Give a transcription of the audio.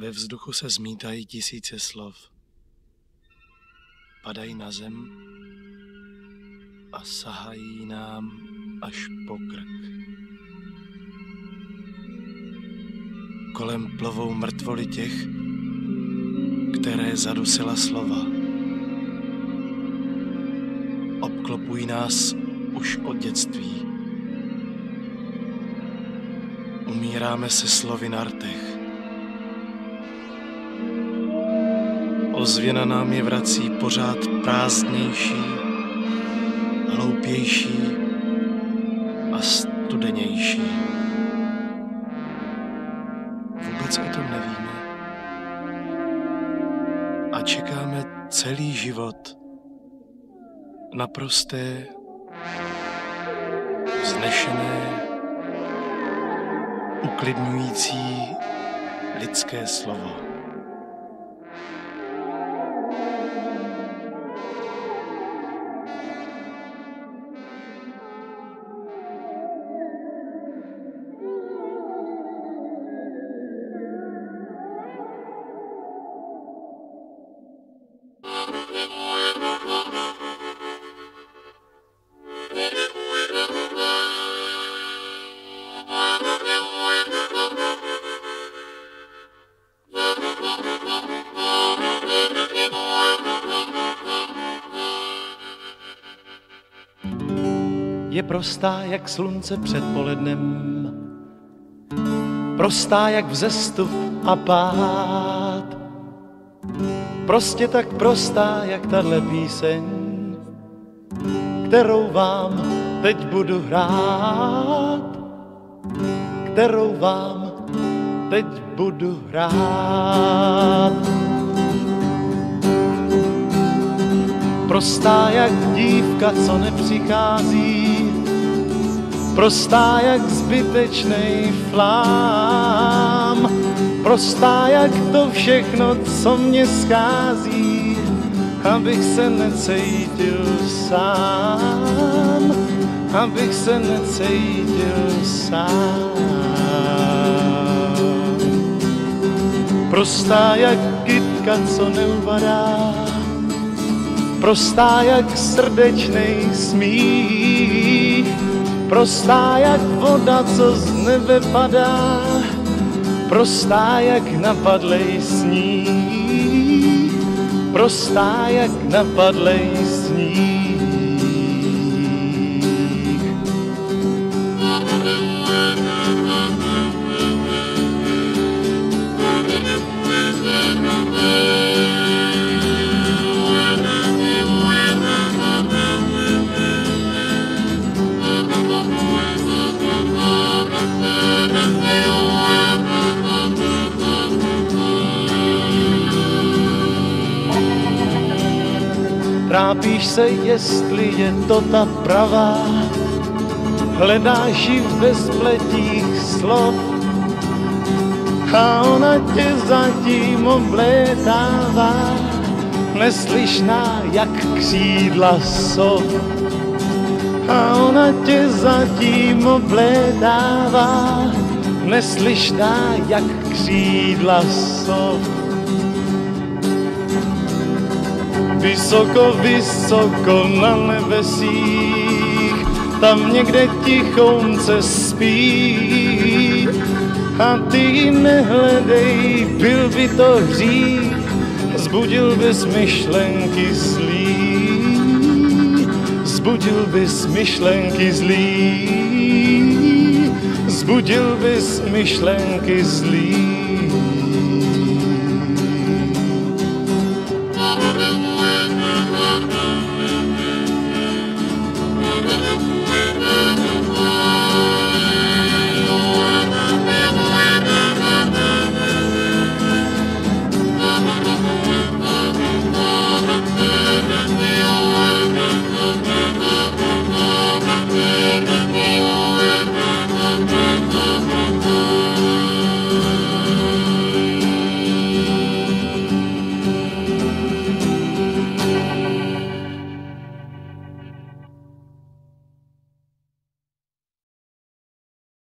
Ve vzduchu se zmítají tisíce slov. Padají na zem a sahají nám až po krk. Kolem plovou mrtvoli těch, které zadusila slova. Obklopují nás už od dětství. Umíráme se slovy na rtech. Ozvěna nám je vrací pořád prázdnější, hloupější a studenější. Vůbec o tom nevíme. A čekáme celý život na prosté, vznešené, uklidňující lidské slovo. Je prostá jak slunce před polednem, prostá jak vzestup a pád, prostě tak prostá jak tahle píseň, kterou vám teď budu hrát, kterou vám teď budu hrát. Prostá jak dívka, co nepřichází, prostá jak zbytečný flám, prostá jak to všechno, co mě schází, abych se necítil sám, abych se necítil sám. Prostá jak kytka, co neuvadá, prostá jak srdečnej smích, prostá jak voda, co z nebe padá, prostá jak napadlej sníh, prostá jak napadlej sníh. Trápíš se, jestli je to ta pravá, hledáš ji ve spletích slov a ona tě zatím oblétává, neslyšná jak křídla sov. A ona tě zatím oblétává, neslyšná jak křídla sov. Vysoko, vysoko na nebesích, tam někde tichounce spí. A ty nehledej, byl by to hřích, zbudil bys myšlenky zlý. Zbudil bys myšlenky zlý, zbudil bys myšlenky zlý.